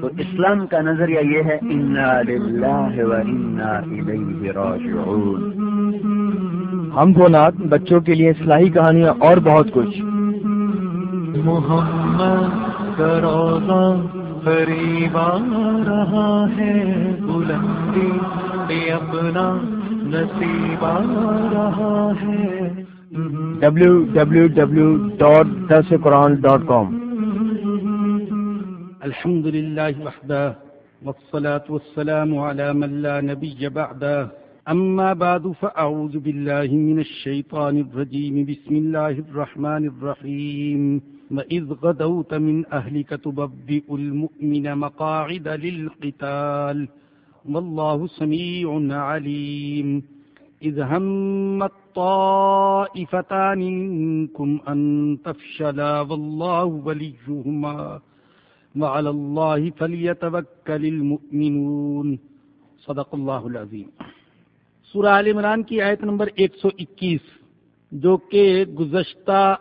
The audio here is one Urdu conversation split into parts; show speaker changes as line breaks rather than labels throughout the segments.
تو اسلام کا نظریہ یہ ہے
ہم کو نات بچوں کے لیے اصلاحی کہانیاں اور بہت کچھ۔
محمد روزہ قریب آ رہا ہے بلندی اپنا نصیب آ رہا ہے۔
ڈبلو
الحمد لله وحده، والصلاة والسلام على من لا نبي بعده. أما بعد، فأعوذ بالله من الشيطان الرجيم. بسم الله الرحمن الرحيم. وإذ غدوت من أهلك تببئ المؤمن مقاعد للقتال. والله سميع عليم. إذ هم الطائفتان منكم أن تفشلا، والله وليهما. وعلى الله فليتوكل المؤمنون. صدق اللہ العظیم. سورہ عال عمران کی آیت نمبر 121 جو کہ گزشتہ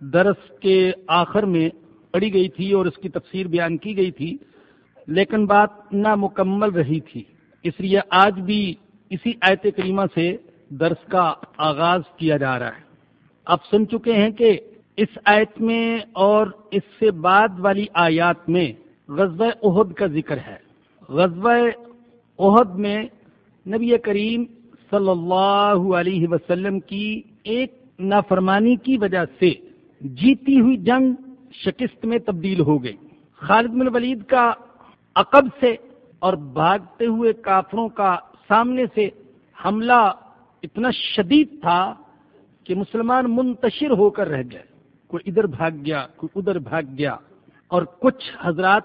درس کے آخر میں پڑھی گئی تھی اور اس کی تفسیر بیان کی گئی تھی، لیکن بات نامکمل رہی تھی۔ اس لیے آج بھی اسی آیت کریمہ سے درس کا آغاز کیا جا رہا ہے۔ آپ سن چکے ہیں کہ اس آیت میں اور اس سے بعد والی آیات میں غزوہ عہد کا ذکر ہے۔ غزوہ عہد میں نبی کریم صلی اللہ علیہ وسلم کی ایک نافرمانی کی وجہ سے جیتی ہوئی جنگ شکست میں تبدیل ہو گئی۔ خالد بن ولید کا عقب سے اور بھاگتے ہوئے کافروں کا سامنے سے حملہ اتنا شدید تھا کہ مسلمان منتشر ہو کر رہ گئے۔ کوئی ادھر بھاگ گیا، کوئی ادھر بھاگ گیا۔ اور کچھ حضرات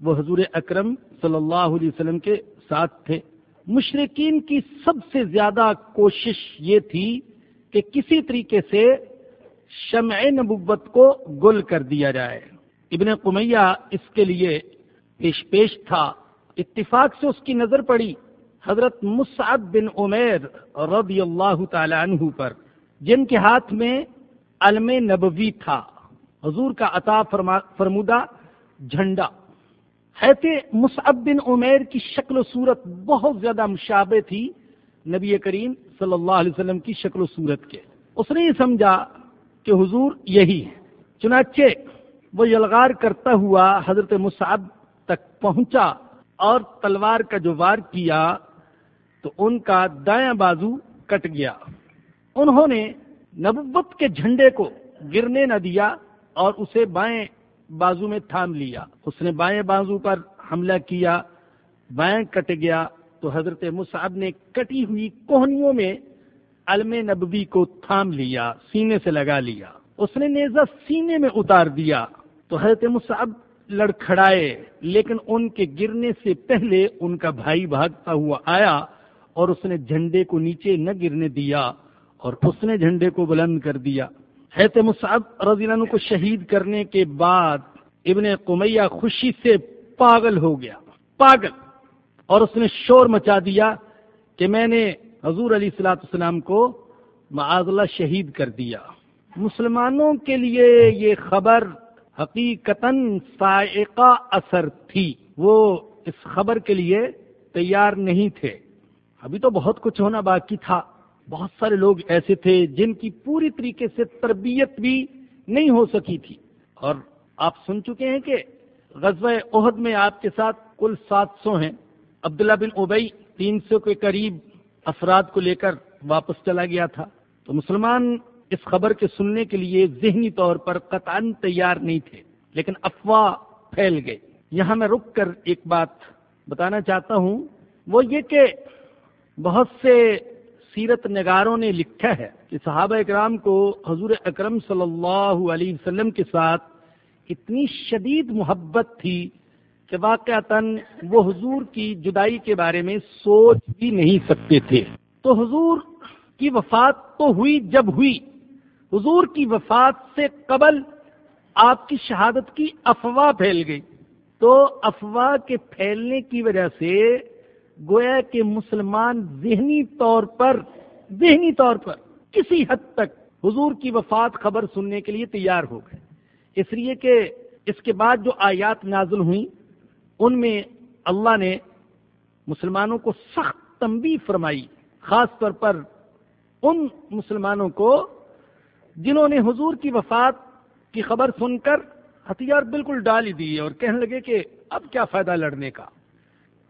وہ حضور اکرم صلی اللہ علیہ وسلم کے ساتھ تھے۔ مشرقین کی سب سے زیادہ کوشش یہ تھی کہ کسی طریقے سے شمع نبوت کو گل کر دیا جائے۔ ابن قمیہ اس کے لیے پیش پیش تھا۔ اتفاق سے اس کی نظر پڑی۔ حضرت مصعب بن عمیر رضی اللہ تعالی عنہ پر، جن کے ہاتھ میں علم نبوی تھا۔ حضور کا عطا فرمودہ جھنڈا۔ مصعب بن عمیر کی شکل و صورت بہت زیادہ مشابہ تھی نبی کریم صلی اللہ علیہ وسلم کی شکل و صورت کے۔ اس نے یہ سمجھا کہ حضور یہی ہے چنانچہ وہ یلغار کرتا ہوا حضرت مصعب تک پہنچا اور تلوار کا جو وار کیا تو ان کا دایاں بازو کٹ گیا۔ انہوں نے نبوت کے جھنڈے کو گرنے نہ دیا اور اسے بائیں بازو میں تھام لیا۔ اس نے بائیں بازو پر حملہ کیا، بائیں کٹ گیا۔ تو حضرت مصعب نے کٹی ہوئی کوہنیوں میں علم نبوی کو تھام لیا، سینے سے لگا لیا۔ اس نے نیزہ سینے میں اتار دیا۔ تو حضرت مصعب لڑکھڑائے، لیکن ان کے گرنے سے پہلے ان کا بھائی بھاگتا ہوا آیا اور اس نے جھنڈے کو نیچے نہ گرنے دیا۔ اور اس نے جھنڈے کو بلند کر دیا۔ حیت مصعب رضی اللہ عنہ کو شہید کرنے کے بعد ابن قمیہ خوشی سے پاگل ہو گیا۔ پاگل۔ اور اس نے شور مچا دیا کہ میں نے حضور علی السلاۃ السلام کو معاذ اللہ شہید کر دیا۔ مسلمانوں کے لیے یہ خبر حقیقتا سائقہ اثر تھی۔ وہ اس خبر کے لیے تیار نہیں تھے۔ ابھی تو بہت کچھ ہونا باقی تھا۔ بہت سارے لوگ ایسے تھے جن کی پوری طریقے سے تربیت بھی نہیں ہو سکی تھی۔ اور آپ سن چکے ہیں کہ غزوہ عہد میں آپ کے ساتھ کل سات سو ہیں۔ عبداللہ بن اوبئی تین سو کے قریب افراد کو لے کر واپس چلا گیا تھا۔ تو مسلمان اس خبر کے سننے کے لیے ذہنی طور پر قطعا تیار نہیں تھے، لیکن افواہ پھیل گئے۔ یہاں میں رک کر ایک بات بتانا چاہتا ہوں۔ وہ یہ کہ بہت سے سیرت نگاروں نے لکھا ہے کہ صحابہ اکرام کو حضور اکرم صلی اللہ علیہ وسلم کے ساتھ اتنی شدید محبت تھی کہ واقع وہ حضور کی جدائی کے بارے میں سوچ بھی نہیں سکتے تھے۔ تو حضور کی وفات تو ہوئی جب ہوئی۔ حضور کی وفات سے قبل آپ کی شہادت کی افواہ پھیل گئی۔ تو افواہ کے پھیلنے کی وجہ سے گویا کہ مسلمان ذہنی طور پر، ذہنی طور پر کسی حد تک حضور کی وفات خبر سننے کے لیے تیار ہو گئے۔ اس لیے کہ اس کے بعد جو آیات نازل ہوئیں، ان میں اللہ نے مسلمانوں کو سخت تنبیہ فرمائی، خاص طور پر ان مسلمانوں کو جنہوں نے حضور کی وفات کی خبر سن کر ہتھیار بالکل ڈال ہی دیے اور کہنے لگے کہ اب کیا فائدہ لڑنے کا۔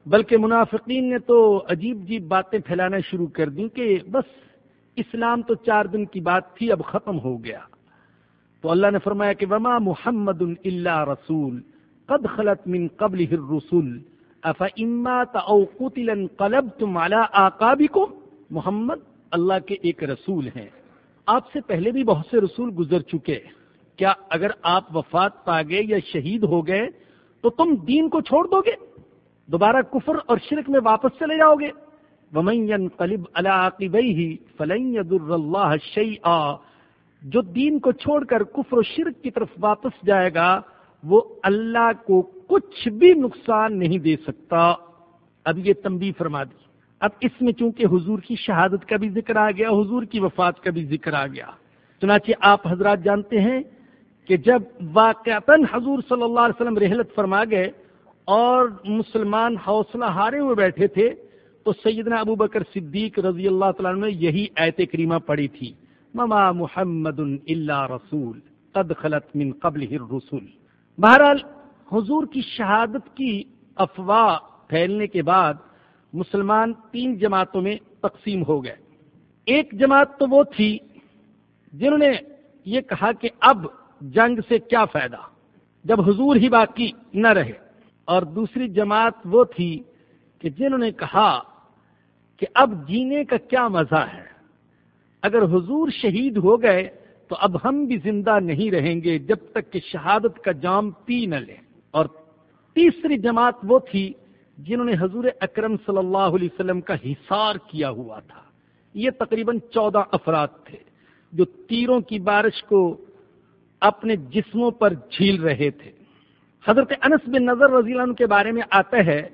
بلکہ منافقین نے تو عجیب عجیب باتیں پھیلانا شروع کر دی کہ بس اسلام تو چار دن کی بات تھی، اب ختم ہو گیا۔ تو اللہ نے فرمایا کہ وما محمد اللہ رسول، قد خلط من قبل رسول اف قتل قلب تم آکابی کو محمد، اللہ کے ایک رسول ہیں۔ آپ سے پہلے بھی بہت سے رسول گزر چکے۔ کیا اگر آپ وفات پا گئے یا شہید ہو گئے، تو تم دین کو چھوڑ دو گے؟ دوبارہ کفر اور شرک میں واپس چلے جاؤ گے۔ ومین قلب ہی فلن اللہ شعیٰ جو دین کو چھوڑ کر کفر و شرک کی طرف واپس جائے گا، وہ اللہ کو کچھ بھی نقصان نہیں دے سکتا۔ اب یہ تمبی فرما دی۔ اب اس میں چونکہ حضور کی شہادت کا بھی ذکر آ گیا، حضور کی وفات کا بھی ذکر آ گیا۔ چنانچہ آپ حضرات جانتے ہیں کہ جب واقعتا حضور صلی اللہ علیہ وسلم رحلت فرما گئے اور مسلمان حوصلہ ہارے ہوئے بیٹھے تھے، تو سیدنا ابو بکر صدیق رضی اللہ تعالیٰ نے یہی ایت کریمہ پڑھی تھی۔ مما محمد اللہ رسول قد خلط من قبل رسول بہرحال، حضور کی شہادت کی افواہ پھیلنے کے بعد مسلمان تین جماعتوں میں تقسیم ہو گئے۔ ایک جماعت تو وہ تھی جنہوں نے یہ کہا کہ اب جنگ سے کیا فائدہ، جب حضور ہی باقی نہ رہے۔ اور دوسری جماعت وہ تھی کہ جنہوں نے کہا کہ اب جینے کا کیا مزہ ہے۔ اگر حضور شہید ہو گئے تو اب ہم بھی زندہ نہیں رہیں گے جب تک کہ شہادت کا جام پی نہ لیں۔ اور تیسری جماعت وہ تھی جنہوں نے حضور اکرم صلی اللہ علیہ وسلم کا حصار کیا ہوا تھا۔ یہ تقریباً چودہ افراد تھے جو تیروں کی بارش کو اپنے جسموں پر جھیل رہے تھے۔ حضرت انس بن نظر رضی اللہ عنہ کے بارے میں آتا ہے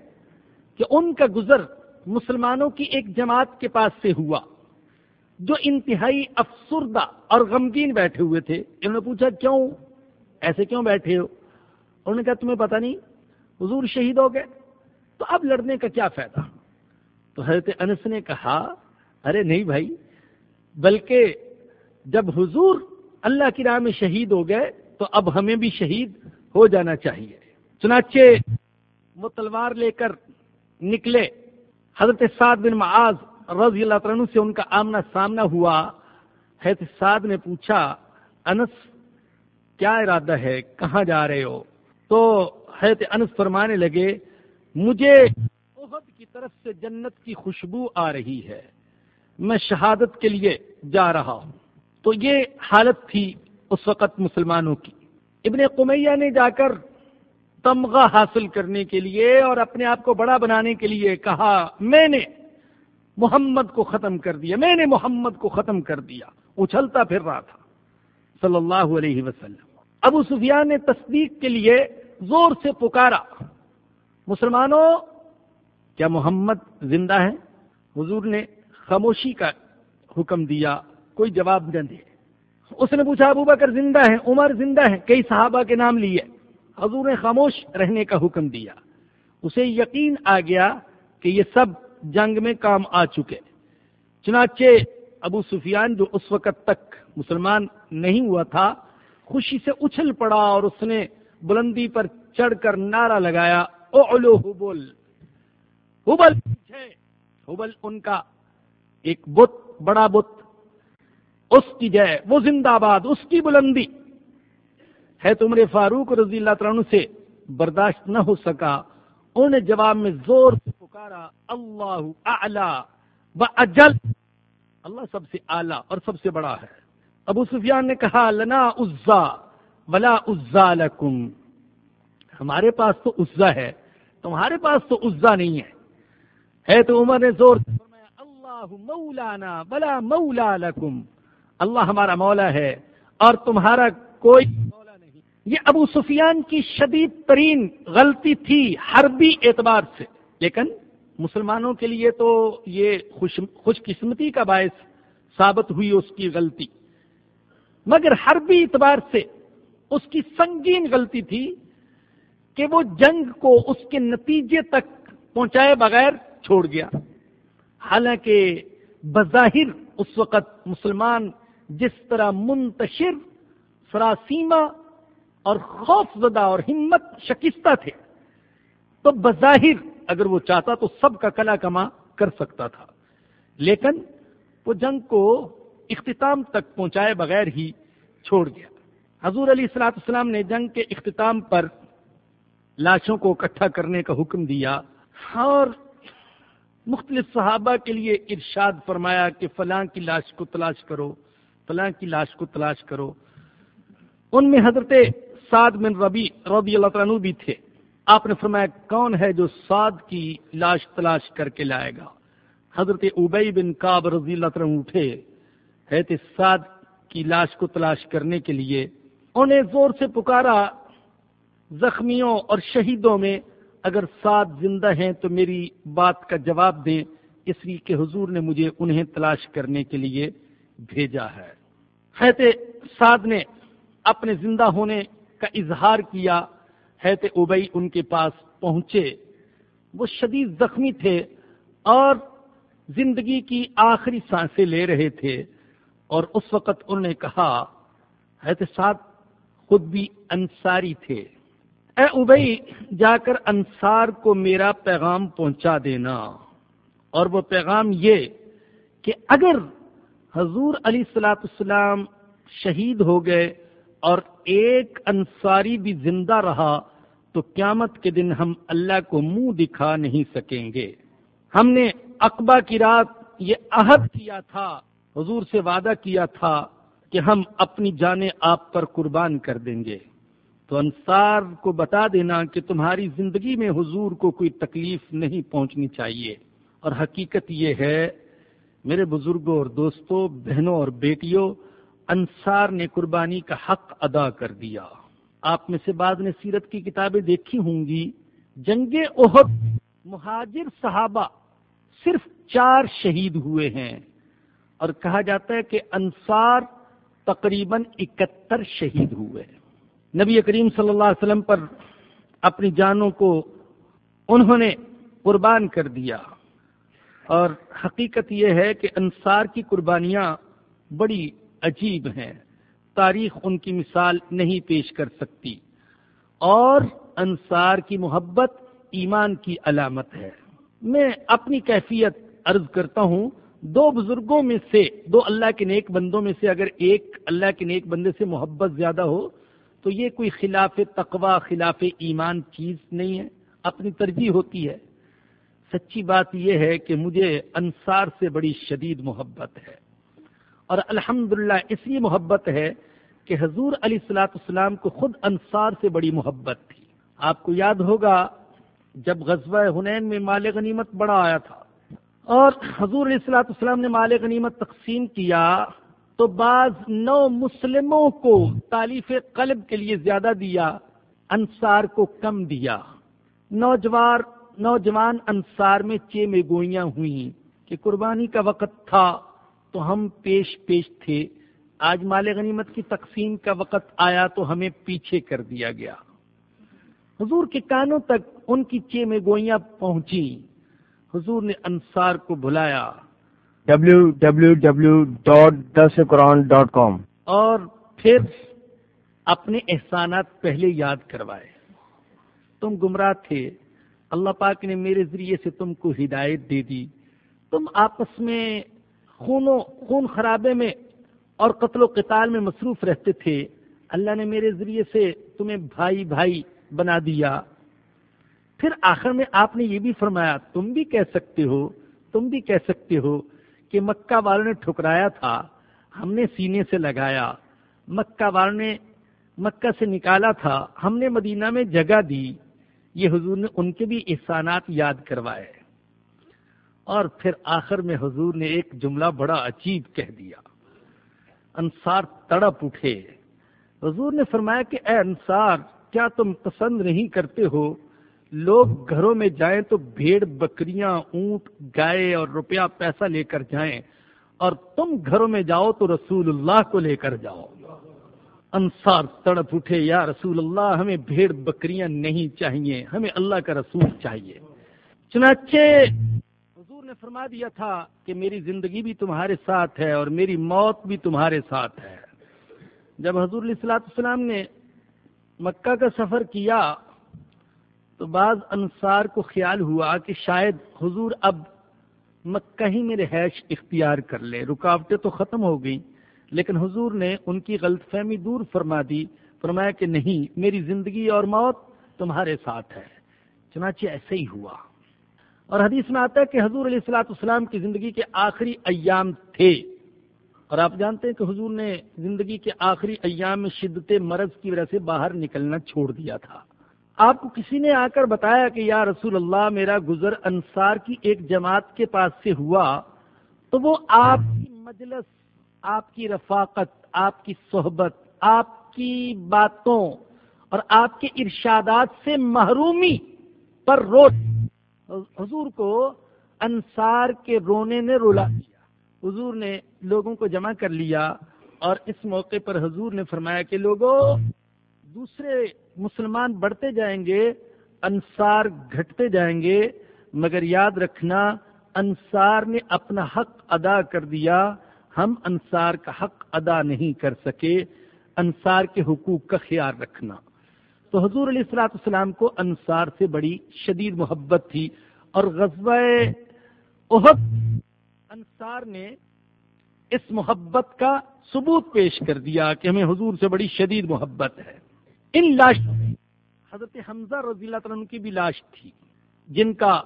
کہ ان کا گزر مسلمانوں کی ایک جماعت کے پاس سے ہوا، جو انتہائی افسردہ اور غمگین بیٹھے ہوئے تھے۔ انہوں نے پوچھا، کیوں؟ ایسے کیوں بیٹھے ہو؟ انہوں نے کہا، تمہیں پتا نہیں، حضور شہید ہو گئے، تو اب لڑنے کا کیا فائدہ؟ تو حضرت انس نے کہا، ارے نہیں بھائی، بلکہ جب حضور اللہ کی راہ میں شہید ہو گئے، تو اب ہمیں بھی شہید ہو جانا چاہیے۔ چنانچہ وہ تلوار لے کر نکلے، حضرت سعد بن معاذ رضی اللہ عنہ سے ان کا آمنا سامنا ہوا۔ حضرت سعد نے پوچھا، انس، کیا ارادہ ہے؟ کہاں جا رہے ہو؟ تو حضرت انس فرمانے لگے، مجھے عہد کی طرف سے جنت کی خوشبو آ رہی ہے۔ میں شہادت کے لیے جا رہا ہوں۔ تو یہ حالت تھی اس وقت مسلمانوں کی۔ ابن قمیہ نے جا کر تمغہ حاصل کرنے کے لیے اور اپنے آپ کو بڑا بنانے کے لیے کہا، میں نے محمد کو ختم کر دیا، میں نے محمد کو ختم کر دیا۔ اچھلتا پھر رہا تھا۔ صلی اللہ علیہ وسلم۔ ابو سفیان نے تصدیق کے لیے زور سے پکارا۔ مسلمانوں، کیا محمد زندہ ہے حضور نے خاموشی کا حکم دیا، کوئی جواب نہ دے۔ اس نے پوچھا، ابو بکر زندہ ہے عمر زندہ ہے کئی صحابہ کے نام لیے۔ حضور نے خاموش رہنے کا حکم دیا۔ اسے یقین آ گیا کہ یہ سب جنگ میں کام آ چکے۔ چنانچہ ابو سفیان جو اس وقت تک مسلمان نہیں ہوا تھا، خوشی سے اچھل پڑا اور اس نے بلندی پر چڑھ کر نعرہ لگایا، اعلو حبل۔ حبل حبل ان کا ایک بت، بڑا بت۔ اس کی جے وہ زندہ باد اس کی بلندی۔ ہے تمر فاروق رضی اللہ تعالیٰ سے برداشت نہ ہو سکا۔ انہوں نے جواب میں زور سے پکارا، اللہ اعلی و اجل۔ اللہ سب سے اعلی اور سب سے بڑا ہے۔ ابو سفیان نے کہا، لنا عزا ولا عزا لکم۔ ہمارے پاس تو عزا ہے، تمہارے پاس تو عزا نہیں ہے۔ ہے تو عمر نے زور سے فرمایا، اللہ مولانا بلا مولا لکم۔ اللہ ہمارا مولا ہے اور تمہارا کوئی مولا نہیں۔ یہ ابو سفیان کی شدید ترین غلطی تھی حربی اعتبار سے۔ لیکن مسلمانوں کے لیے تو یہ خوش خوش قسمتی کا باعث ثابت ہوئی اس کی غلطی۔ مگر حربی اعتبار سے اس کی سنگین غلطی تھی کہ وہ جنگ کو اس کے نتیجے تک پہنچائے بغیر چھوڑ گیا۔ حالانکہ بظاہر اس وقت مسلمان جس طرح منتشر سراسیما اور خوف زدہ اور ہمت شکستہ تھے۔ تو بظاہر اگر وہ چاہتا تو سب کا کلا کما کر سکتا تھا۔ لیکن وہ جنگ کو اختتام تک پہنچائے بغیر ہی چھوڑ گیا حضور علی السلاط السلام نے جنگ کے اختتام پر لاشوں کو اکٹھا کرنے کا حکم دیا۔ اور مختلف صحابہ کے لیے ارشاد فرمایا کہ فلاں کی لاش کو تلاش کرو۔ فلاں کی لاش کو تلاش کرو۔ ان میں حضرت سعد بن ربی رضی اللہ عنہ بھی تھے۔ آپ نے فرمایا، کون ہے جو سعد کی لاش تلاش کر کے لائے گا؟ حضرت ابئی بن کاب رضی اللہ عنہ اٹھے۔ ہے سعد کی لاش کو تلاش کرنے کے لیے۔ انہیں زور سے پکارا، زخمیوں اور شہیدوں میں، اگر سات زندہ ہیں تو میری بات کا جواب دیں۔ اس لیے کہ حضور نے مجھے انہیں تلاش کرنے کے لیے بھیجا ہے۔ حیت سعد نے اپنے زندہ ہونے کا اظہار کیا۔ حیت ابئی ان کے پاس پہنچے۔ وہ شدید زخمی تھے اور زندگی کی آخری سانسیں لے رہے تھے۔ اور اس وقت انہوں نے کہا حیت سعد خود بھی انصاری تھے۔ اے ابئی، جا کر انصار کو میرا پیغام پہنچا دینا۔ اور وہ پیغام یہ کہ اگر حضور علی سلاۃ السلام شہید ہو گئے اور ایک انصاری بھی زندہ رہا تو قیامت کے دن ہم اللہ کو منہ دکھا نہیں سکیں گے۔ ہم نے اقبا کی رات یہ عہد کیا تھا، حضور سے وعدہ کیا تھا کہ ہم اپنی جانیں آپ پر قربان کر دیں گے۔ تو انصار کو بتا دینا کہ تمہاری زندگی میں حضور کو کوئی تکلیف نہیں پہنچنی چاہیے۔ اور حقیقت یہ ہے میرے بزرگوں اور دوستوں، بہنوں اور بیٹیوں، انصار نے قربانی کا حق ادا کر دیا۔ آپ میں سے بعد نے سیرت کی کتابیں دیکھی ہوں گی۔ جنگ احد مہاجر صحابہ صرف چار شہید ہوئے ہیں۔ اور کہا جاتا ہے کہ انصار تقریباً اکہتر شہید ہوئے۔ نبی کریم صلی اللہ علیہ وسلم پر اپنی جانوں کو انہوں نے قربان کر دیا۔ اور حقیقت یہ ہے کہ انصار کی قربانیاں بڑی عجیب ہیں۔ تاریخ ان کی مثال نہیں پیش کر سکتی۔ اور انصار کی محبت ایمان کی علامت ہے۔ میں اپنی کیفیت عرض کرتا ہوں، دو بزرگوں میں سے، دو اللہ کے نیک بندوں میں سے اگر ایک اللہ کے نیک بندے سے محبت زیادہ ہو، تو یہ کوئی خلاف تقوا خلاف ایمان چیز نہیں ہے۔ اپنی ترجیح ہوتی ہے۔ سچی بات یہ ہے کہ مجھے انصار سے بڑی شدید محبت ہے۔ اور الحمد اس لیے محبت ہے کہ حضور علی السلاۃ السلام کو خود انصار سے بڑی محبت تھی۔ آپ کو یاد ہوگا جب غزوہ ہنین میں مال غنیمت بڑا آیا تھا اور حضور علیہ السلاۃ السلام نے مال غنیمت تقسیم کیا تو بعض نو مسلموں کو تعلیف قلب کے لیے زیادہ دیا، انصار کو کم دیا۔ نوجوان نوجوان انصار میں چے میں گوئیاں ہوئیں کہ قربانی کا وقت تھا تو ہم پیش پیش تھے۔ آج مال غنیمت کی تقسیم کا وقت آیا تو ہمیں پیچھے کر دیا گیا۔ حضور کے کانوں تک ان کی چے میں گوئیاں پہنچی حضور نے انصار کو بلایا۔
کام
اور پھر اپنے احسانات پہلے یاد کروائے۔ تم گمراہ تھے۔ اللہ پاک نے میرے ذریعے سے تم کو ہدایت دے دی۔ تم آپس میں خون و خون خرابے میں اور قتل و قتال میں مصروف رہتے تھے۔ اللہ نے میرے ذریعے سے تمہیں بھائی بھائی بنا دیا۔ پھر آخر میں آپ نے یہ بھی فرمایا، تم بھی کہہ سکتے ہو، تم بھی کہہ سکتے ہو کہ مکہ والوں نے ٹھکرایا تھا، ہم نے سینے سے لگایا۔ مکہ والوں نے مکہ سے نکالا تھا، ہم نے مدینہ میں جگہ دی۔ یہ حضور نے ان کے بھی احسانات یاد کروائے۔ اور پھر آخر میں حضور نے ایک جملہ بڑا عجیب کہہ دیا۔ انصار تڑپ اٹھے۔ حضور نے فرمایا کہ اے انصار، کیا تم پسند نہیں کرتے ہو؟ لوگ گھروں میں جائیں تو بھیڑ، بکریاں، اونٹ، گائے اور روپیہ پیسہ لے کر جائیں، اور تم گھروں میں جاؤ تو رسول اللہ کو لے کر جاؤ۔ انصار تڑپ اٹھے، یا رسول اللہ، ہمیں بھیڑ بکریاں نہیں چاہیے، ہمیں اللہ کا رسول چاہیے۔ چنانچہ حضور نے فرما دیا تھا کہ میری زندگی بھی تمہارے ساتھ ہے اور میری موت بھی تمہارے ساتھ ہے۔ جب حضور علیہ السلاۃ السلام نے مکہ کا سفر کیا، تو بعض انصار کو خیال ہوا کہ شاید حضور اب مکہ ہی میں رہائش اختیار کر لے۔ رکاوٹیں تو ختم ہو گئیں۔ لیکن حضور نے ان کی غلط فہمی دور فرما دی، فرمایا کہ نہیں، میری زندگی اور موت تمہارے ساتھ ہے۔ چنانچہ ایسے ہی ہوا۔ اور حدیث میں آتا ہے کہ حضور علیہ السلاۃ السلام کی زندگی کے آخری ایام تھے۔ اور آپ جانتے ہیں کہ حضور نے زندگی کے آخری ایام میں شدت مرض کی وجہ سے باہر نکلنا چھوڑ دیا تھا۔ آپ کو کسی نے آ کر بتایا کہ یا رسول اللہ، میرا گزر انصار کی ایک جماعت کے پاس سے ہوا، تو وہ آپ کی مجلس آپ کی رفاقت، آپ کی صحبت، آپ کی باتوں اور آپ کے ارشادات سے محرومی پر رو حضور کو انصار کے رونے نے رولا۔ دیا حضور نے لوگوں کو جمع کر لیا اور اس موقع پر حضور نے فرمایا کہ لوگوں، دوسرے مسلمان بڑھتے جائیں گے، انصار گھٹتے جائیں گے، مگر یاد رکھنا انصار نے اپنا حق ادا کر دیا۔ ہم انصار کا حق ادا نہیں کر سکے، انصار کے حقوق کا خیال رکھنا۔ تو حضور علیہ السلاۃ السلام کو انصار سے بڑی شدید محبت تھی اور غزوہ احد، انصار نے اس محبت کا ثبوت پیش کر دیا کہ ہمیں حضور سے بڑی شدید محبت ہے۔ ان لاشوں میں حضرت حمزہ رضی اللہ عنہ کی بھی لاش تھی، جن کا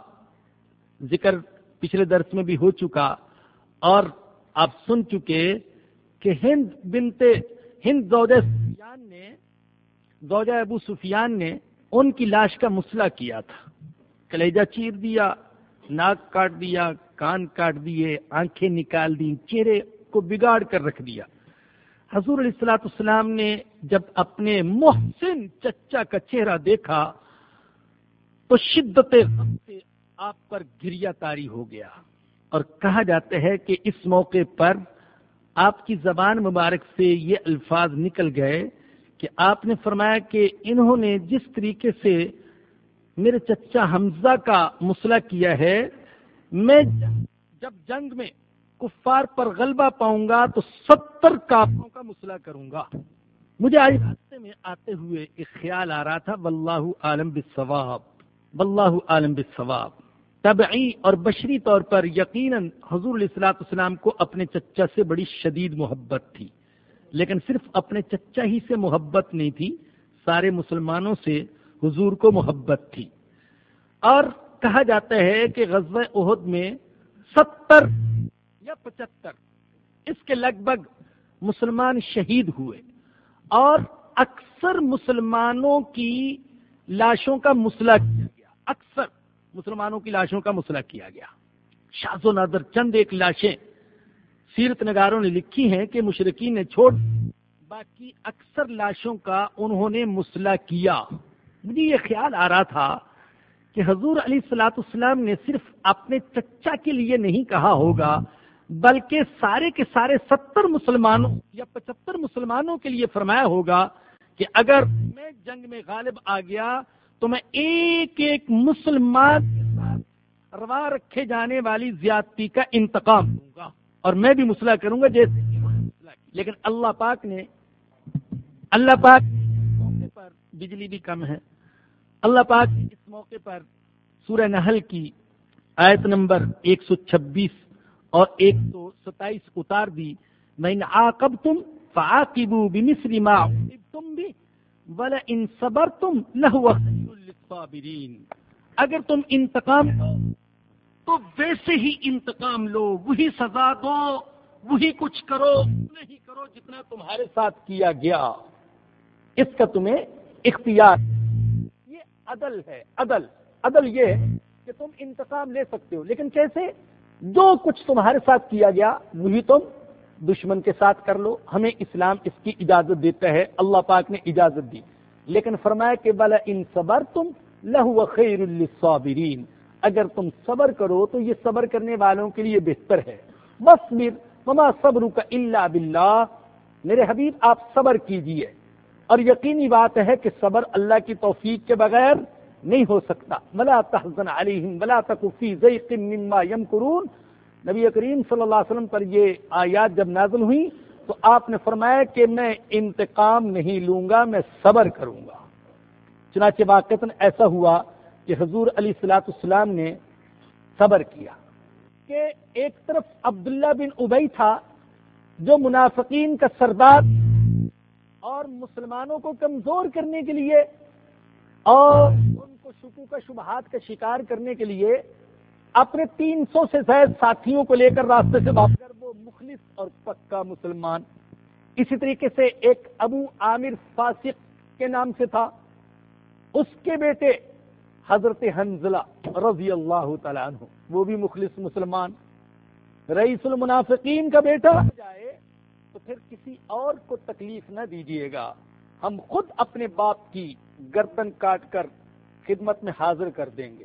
ذکر پچھلے درس میں بھی ہو چکا اور آپ سن چکے کہ ہند بنتے ہند زوجہ سفیان نے زوجہ ابو سفیان نے ان کی لاش کا مسئلہ کیا تھا۔ کلیجہ چیر دیا، ناک کاٹ دیا، کان کاٹ دیے، آنکھیں نکال دی چہرے کو بگاڑ کر رکھ دیا۔ حضور علیہ السلاۃ السلام نے جب اپنے محسن چچا کا چہرہ دیکھا تو شدت سے آپ پر گریا تاری ہو گیا۔ اور کہا جاتا ہے کہ اس موقع پر آپ کی زبان مبارک سے یہ الفاظ نکل گئے کہ آپ نے فرمایا کہ انہوں نے جس طریقے سے میرے چچا حمزہ کا مسئلہ کیا ہے، میں جب جنگ میں کفار پر غلبہ پاؤں گا تو ستر کافروں کا مسئلہ کروں گا۔ مجھے آج راستے میں آتے ہوئے ایک خیال آ رہا تھا، واللہ عالم بالثواب واللہ عالم بالثواب طبعی اور بشری طور پر یقیناً حضور علیہ السلاۃ السلام کو اپنے چچا سے بڑی شدید محبت تھی۔ لیکن صرف اپنے چچا ہی سے محبت نہیں تھی، سارے مسلمانوں سے حضور کو محبت تھی۔ اور کہا جاتا ہے کہ غزوہ عہد میں ستر یا پچہتر، اس کے لگ بھگ مسلمان شہید ہوئے۔ اور اکثر مسلمانوں کی لاشوں کا مسئلہ کیا گیا۔ اکثر۔ مسلمانوں کی لاشوں کا مسئلہ کیا گیا۔ شاز و نادر چند ایک لاشیں سیرت نگاروں نے لکھی ہیں کہ مشرقین نے چھوڑ باقی اکثر لاشوں کا انہوں نے مسئلہ کیا۔ مجھے یہ خیال آ رہا تھا کہ حضور علی سلاۃ السلام نے صرف اپنے چچا کے لیے نہیں کہا ہوگا، بلکہ سارے کے سارے ستر مسلمانوں یا پچہتر مسلمانوں کے لیے فرمایا ہوگا کہ اگر میں جنگ میں غالب آ گیا تو میں ایک ایک مسلمان روا رکھے جانے والی زیادتی کا انتقام دوں گا اور میں بھی مسئلہ کروں گا جیسے لیکن اللہ پاک نے اللہ پاک موقع پر بجلی بھی کم ہے اللہ پاک اس موقع پر سورہ نحل کی آیت نمبر ایک سو چھبیس اور ایک سو ستائیس اتار دی، میں آکب تم فاقبو بمصر ما تم بھی بلا ان صبر تم لہو اگر تم انتقام تو ویسے ہی انتقام لو، وہی سزا دو، وہی کچھ کرو، نہیں کرو جتنا تمہارے ساتھ کیا گیا۔ اس کا تمہیں اختیار۔ یہ عدل ہے، عدل عدل یہ کہ تم انتقام لے سکتے ہو، لیکن کیسے؟ جو کچھ تمہارے ساتھ کیا گیا، وہی تم دشمن کے ساتھ کر لو، ہمیں اسلام اس کی اجازت دیتا ہے، اللہ پاک نے اجازت دی۔ لیکن فرمایا کہ بلا ان صبر تم لہو خیر الصابرین اگر تم صبر کرو تو یہ صبر کرنے والوں کے لیے بہتر ہے۔ بس مما صبر کا اللہ بلّہ میرے حبیب، آپ صبر کیجیے۔ اور یقینی بات ہے کہ صبر اللہ کی توفیق کے بغیر نہیں ہو سکتا۔ ملا تحزن علیہم ولا تکفی ضیق مما یمکرون نبی کریم صلی اللہ علیہ وسلم پر یہ آیات جب نازل ہوئی تو آپ نے فرمایا کہ میں انتقام نہیں لوں گا، میں صبر کروں گا۔ چنانچہ واقع ایسا ہوا کہ حضور علی سلاۃ السلام نے صبر کیا کہ ایک طرف عبداللہ بن ابئی تھا جو منافقین کا سردار اور مسلمانوں کو کمزور کرنے کے لیے اور ان کو شکو کا شبہات کا شکار کرنے کے لیے اپنے تین سو سے زائد ساتھیوں کو لے کر راستے سے واپس۔ کر وہ مخلص اور پکا مسلمان، اسی طریقے سے ایک ابو عامر فاسق کے نام سے تھا۔ اس کے بیٹے حضرت حنزلہ رضی اللہ تعالیٰ عنہ، وہ بھی مخلص مسلمان۔ رئیس المنافقین کا بیٹا جائے تو پھر کسی اور کو تکلیف نہ دیجیے گا۔ ہم خود اپنے باپ کی گردن کاٹ کر خدمت میں حاضر کر دیں گے۔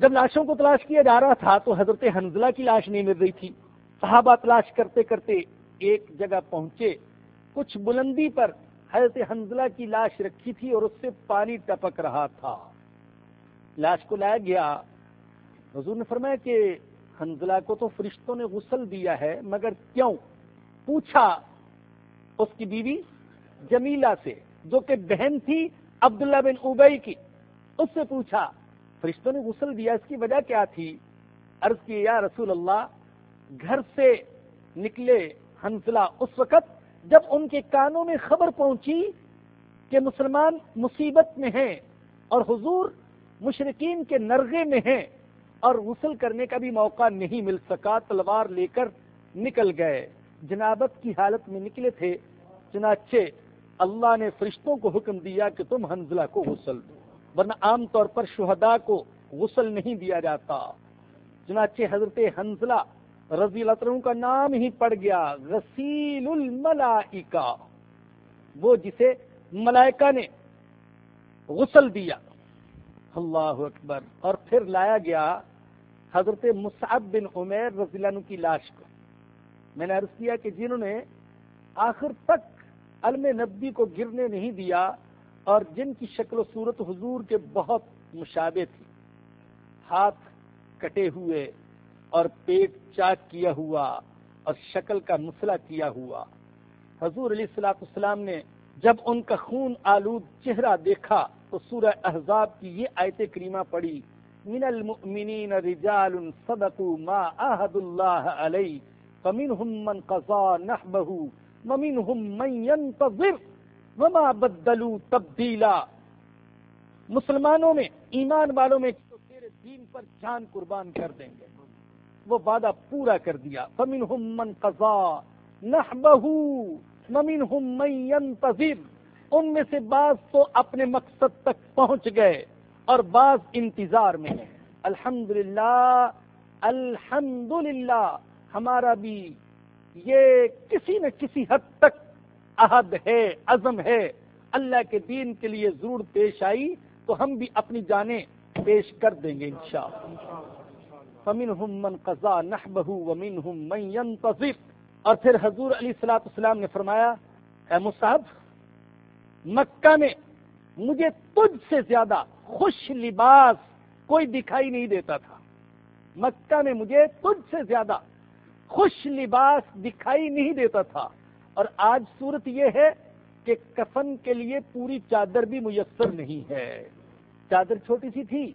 جب لاشوں کو تلاش کیا جا رہا تھا تو حضرت حنزلہ کی لاش نہیں مل رہی تھی۔ صحابہ تلاش کرتے کرتے ایک جگہ پہنچے۔ کچھ بلندی پر حضرت حنزلہ کی لاش رکھی تھی اور اس سے پانی ٹپک رہا تھا۔ لاش کو لایا گیا۔ حضور نے فرمایا کہ حنزلہ کو تو فرشتوں نے غسل دیا ہے، مگر کیوں؟ پوچھا اس کی بیوی جمیلا سے، جو کہ بہن تھی عبداللہ بن اوبئی کی۔ اس سے پوچھا فرشتوں نے غسل دیا، اس کی وجہ کیا تھی؟ عرض کی، یا رسول اللہ، گھر سے نکلے حنزلہ اس وقت جب ان کے کانوں میں خبر پہنچی کہ مسلمان مصیبت میں ہیں اور حضور مشرقین کے نرغے میں ہیں اور غسل کرنے کا بھی موقع نہیں مل سکا، تلوار لے کر نکل گئے۔ جنابت کی حالت میں نکلے تھے، چنانچہ اللہ نے فرشتوں کو حکم دیا کہ تم حنزلہ کو غسل دو۔ ورنہ عام طور پر شہداء کو غسل نہیں دیا جاتا۔ چنانچہ حضرت حنزلہ رضی اللہ عنہ کا نام ہی پڑ گیا، غسیل الملائکہ۔ وہ جسے ملائکہ نے غسل دیا۔ اللہ اکبر۔ اور پھر لایا گیا حضرت مصعب بن عمیر رضی اللہ عنہ کی لاش کو۔ میں نے عرض کیا کہ جنہوں نے آخر تک علم نبی کو گرنے نہیں دیا اور جن کی شکل و صورت حضور کے بہت مشابے تھی۔ ہاتھ کٹے ہوئے اور پیٹ چاک کیا ہوا اور شکل کا مسئلہ کیا ہوا۔ حضور علیہ السلاط السلام نے جب ان کا خون آلود چہرہ دیکھا تو سورہ احزاب کی یہ آیت کریمہ پڑی من المؤمنین رجال صدقوا ما عهد الله علیہ فمنهم من قضى نحبه ومنهم من ينتظر وما بدلوا تبدیلا۔ مسلمانوں میں، ایمان والوں میں تو تیرے دین پر جان قربان کر دیں گے۔ وہ وعدہ پورا کر دیا۔ فمنهم من قضى نحبه ومنهم من ينتظر۔ ان میں سے بعض تو اپنے مقصد تک پہنچ گئے اور بعض انتظار میں ہیں۔ الحمد للہ الحمد للہ ہمارا بھی یہ کسی نہ کسی حد تک عہد ہے، عزم ہے، اللہ کے دین کے لیے ضرور پیش آئی تو ہم بھی اپنی جانیں پیش کر دیں گے انشاءاللہ۔ فمنهم من قضا نحبه ومنهم من ينتظر۔ اور پھر حضور علی صلاۃ السلام نے فرمایا، اے مصعب، مکہ میں مجھے تجھ سے زیادہ خوش لباس کوئی دکھائی نہیں دیتا تھا۔ مکہ میں مجھے تجھ سے زیادہ خوش لباس دکھائی نہیں دیتا تھا۔ اور آج صورت یہ ہے کہ کفن کے لیے پوری چادر بھی میسر نہیں ہے۔ چادر چھوٹی سی تھی۔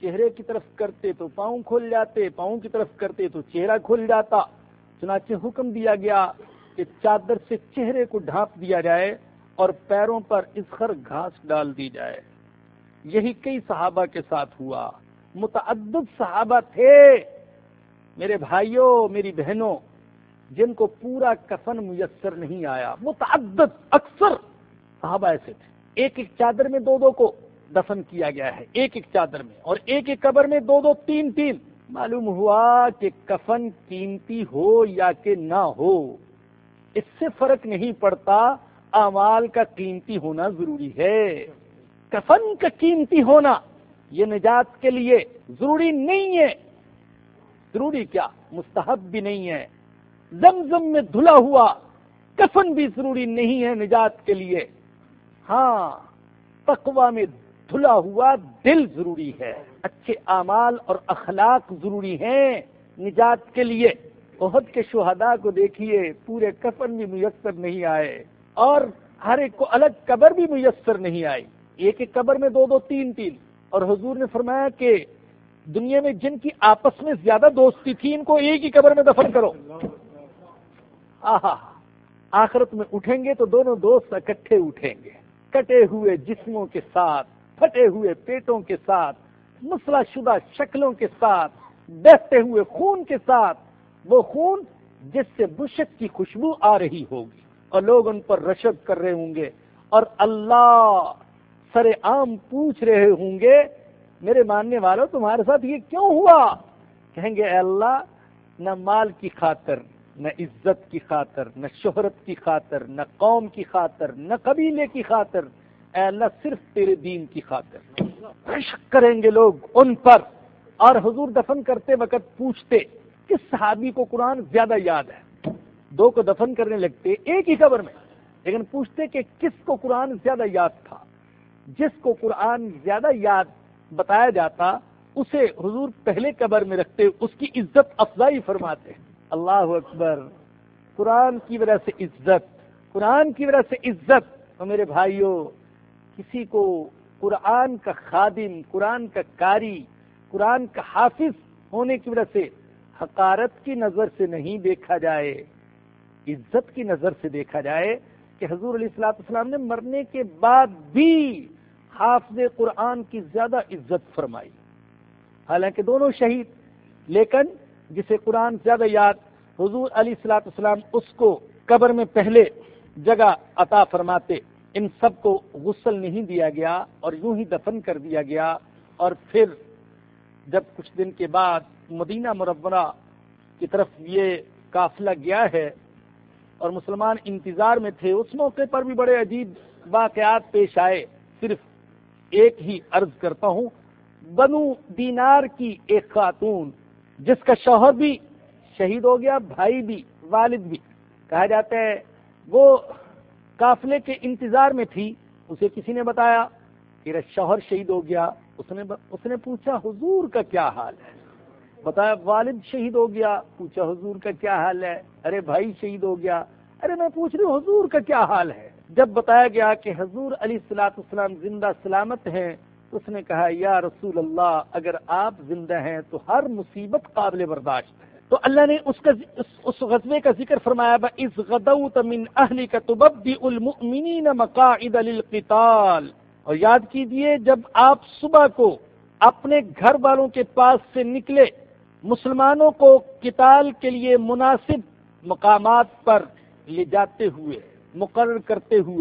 چہرے کی طرف کرتے تو پاؤں کھول جاتے، پاؤں کی طرف کرتے تو چہرہ کھل جاتا۔ چنانچہ حکم دیا گیا کہ چادر سے چہرے کو ڈھانپ دیا جائے اور پیروں پر اسخر گھاس ڈال دی جائے۔ یہی کئی صحابہ کے ساتھ ہوا۔ متعدد صحابہ تھے۔ میرے بھائیوں، میری بہنوں جن کو پورا کفن میسر نہیں آیا، متعدد اکثر صحابہ ایسے تھے۔ ایک ایک چادر میں دو دو کو دفن کیا گیا ہے، ایک ایک چادر میں۔ اور ایک ایک قبر میں دو دو تین تین۔ معلوم ہوا کہ کفن قیمتی ہو یا کہ نہ ہو، اس سے فرق نہیں پڑتا۔ اعمال کا قیمتی ہونا ضروری ہے۔ کفن کا قیمتی ہونا یہ نجات کے لیے ضروری نہیں ہے۔ ضروری کیا؟ مستحب بھی نہیں ہے۔ زمزم میں دھلا ہوا کفن بھی ضروری نہیں ہے نجات کے لیے۔ ہاں تقوا میں دھلا ہوا دل ضروری ہے۔ اچھے اعمال اور اخلاق ضروری ہیں نجات کے لیے۔ عہد کے شہداء کو دیکھیے، پورے کفن بھی میسر نہیں آئے۔ اور ہر ایک کو الگ قبر بھی میسر نہیں آئی۔ ایک ایک قبر میں دو دو تین تین۔ اور حضور نے فرمایا کہ دنیا میں جن کی آپس میں زیادہ دوستی تھی، ان کو ایک ہی قبر میں دفن کرو۔ آہا، آخرت میں اٹھیں گے تو دونوں دوست اکٹھے اٹھیں گے۔ کٹے ہوئے جسموں کے ساتھ، پھٹے ہوئے پیٹوں کے ساتھ مسلح شدہ شکلوں کے ساتھ بہتے ہوئے خون کے ساتھ، وہ خون جس سے بشک کی خوشبو آ رہی ہوگی۔ اور لوگ ان پر رشد کر رہے ہوں گے۔ اور اللہ سر عام پوچھ رہے ہوں گے، میرے ماننے والوں، تمہارے ساتھ یہ کیوں ہوا؟ کہیں گے، اے اللہ، نہ مال کی خاطر نہ عزت کی خاطر، نہ شہرت کی خاطر، نہ قوم کی خاطر، نہ قبیلے کی خاطر، اے اللہ صرف تیرے دین کی خاطر۔ عشق کریں گے لوگ ان پر۔ اور حضور دفن کرتے وقت پوچھتے، کس صحابی کو قرآن زیادہ یاد ہے؟ دو کو دفن کرنے لگتے ایک ہی قبر میں، لیکن پوچھتے کہ کس کو قرآن زیادہ یاد تھا؟ جس کو قرآن زیادہ یاد بتایا جاتا، اسے حضور پہلے قبر میں رکھتے، اس کی عزت افزائی فرماتے۔ اللہ اکبر، قرآن کی وجہ سے عزت، قرآن کی وجہ سے عزت۔ تو میرے بھائیوں کسی کو قرآن کا خادم، قرآن کا کاری قرآن کا حافظ ہونے کی وجہ سے حقارت کی نظر سے نہیں دیکھا جائے، عزت کی نظر سے دیکھا جائے کہ حضور علیہ السلاط اسلام نے مرنے کے بعد بھی حافظ قرآن کی زیادہ عزت فرمائی۔ حالانکہ دونوں شہید، لیکن جسے قرآن زیادہ یاد، حضور علی السلاط اسلام اس کو قبر میں پہلے جگہ عطا فرماتے۔ ان سب کو غسل نہیں دیا گیا اور یوں ہی دفن کر دیا گیا۔ اور پھر جب کچھ دن کے بعد مدینہ مربرہ کی طرف یہ قافلہ گیا ہے اور مسلمان انتظار میں تھے، اس موقع پر بھی بڑے عجیب واقعات پیش آئے۔ صرف ایک ہی عرض کرتا ہوں، بنو دینار کی ایک خاتون جس کا شوہر بھی شہید ہو گیا، بھائی بھی، والد بھی، کہا جاتا ہے، وہ قافلے کے انتظار میں تھی۔ اسے کسی نے بتایا کہ شوہر شہید ہو گیا۔ اس نے اس نے پوچھا، حضور کا کیا حال ہے؟ بتایا، والد شہید ہو گیا۔ پوچھا، حضور کا کیا حال ہے؟ ارے بھائی شہید ہو گیا۔ ارے میں پوچھ رہی ہوں، حضور کا کیا حال ہے؟ جب بتایا گیا کہ حضور علی السلاط اسلام زندہ سلامت ہیں اس نے کہا، یا رسول اللہ، اگر آپ زندہ ہیں تو ہر مصیبت قابل برداشت ہے. تو اللہ نے اس کا اس غزبے کا ذکر فرمایا، با اس غدوت من اہلی کا تبدی المؤمنین مقاعد للقتال. اور یاد کیجیے، جب آپ صبح کو اپنے گھر والوں کے پاس سے نکلے، مسلمانوں کو قتال کے لیے مناسب مقامات پر لے جاتے ہوئے، مقرر کرتے ہوئے